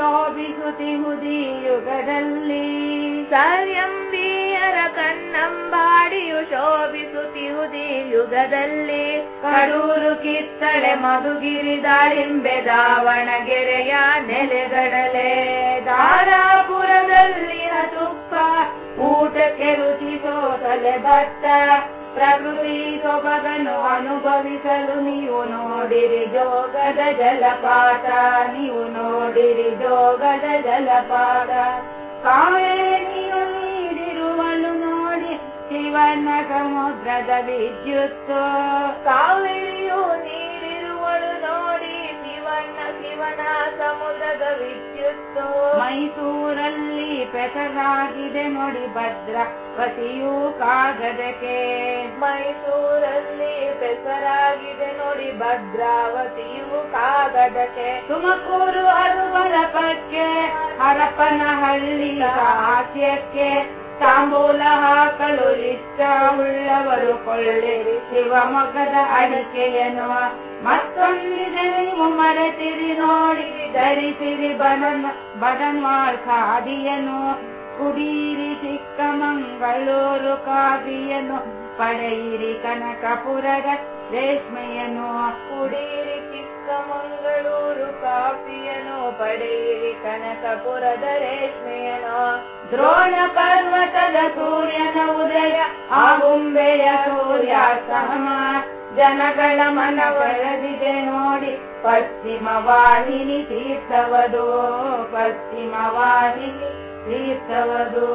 ಶೋಭಿಸುತ್ತಿಹುದಿ ಯುಗದಲ್ಲಿ ಕಣ್ಣಂಬಾಡಿಯು ಕನ್ನಂಬಾಡಿಯು ಶೋಭಿಸುತ್ತಿಹುದಿ ಯುಗದಲ್ಲಿ ಕಡೂರು ಕಿತ್ತಳೆ ಮಧುಗಿರಿ ದಾಳಿಂಬೆ ದಾವಣಗೆರೆಯ ನೆಲೆಗಡಲೆ. ದಾರಾಪುರದಲ್ಲಿ ತುಪ್ಪ ಊಟಕ್ಕೆ ರುಚಿಸೋ ತಲೆ ಭತ್ತ ಪ್ರಕೃತಿ ಸೊಬಗನು ಅನುಭವಿಸಲು ನೋಡಿರಿ ಜೋಗದ ಜಲಪಾತ, ನೀವು ನೋಡಿರಿ ಜೋಗದ ಜಲಪಾತ. ಕಾವೇರಿಯು ನೀಡಿರುವಳು ನೋಡಿ, ಶಿವನ ಸಮುದ್ರದ ವಿದ್ಯುತ್ತು. ಕಾವೇರಿಯು ನೀಡಿರುವಳು ನೋಡಿ, ಶಿವನ ಶಿವನ ಸಮುದ್ರದ ವಿದ್ಯುತ್ತು. ಮೈಸೂರಲ್ಲಿ ಪೆಸರಾಗಿದೆ ನೋಡಿ ಭದ್ರಾವತಿಯು ಕಾಗದಕ್ಕೆ. ಮೈಸೂರಲ್ಲಿ ನೋಡಿ ಭದ್ರಾವತಿಯು ಕಾಗದಕ್ಕೆ. ತುಮಕೂರು ಹರುವರ ಬಗ್ಗೆ ಹರಪನಹಳ್ಳಿ ಹಾಸ್ಯಕ್ಕೆ. ತಾಂಬೂಲ ಹಾಕಲು ಇಷ್ಟ ಉಳ್ಳವರು ಕೊಳ್ಳಿರಿ ಶಿವಮೊಗ್ಗದ ಅಡಿಕೆಯನ್ನು ಮತ್ತೊಂದಿದೆ ನೀವು ಮರೆತಿರಿ ನೋಡಿ, ಧರಿಸಿರಿ ಬದನ್ ಬದನ್ವಾಳ್ ಖಾದಿಯನ್ನು. ಕುಡೀರಿ ಚಿಕ್ಕಮಂಗಳೂರು ಕಾದಿಯನ್ನು ಪಡೆಯಿರಿ ಕನಕಪುರದ ರೇಷ್ಮೆಯನ್ನು ಕುಡೀರಿ ಚಿಕ್ಕಮಂಗಳೂರು ಕಾಫಿಯನ್ನು ಪಡೆಯಿರಿ ಕನಕಪುರದ ರೇಷ್ಮೆಯನ್ನು ದ್ರೋಣ ಪರ್ವತದ ಸೂರ್ಯನ ಉದಯ ಆಗುಂಬೆಯ ಸೂರ್ಯಾಸ್ತಮ ಜನಗಳ ಮನ ಬೆಳೆದಿದೆ ನೋಡಿ ಪಶ್ಚಿಮ ವಾಹಿನಿ ತೀರ್ಥವದು ಪಶ್ಚಿಮ ವಾಹಿನಿ ತೀರ್ಥವದು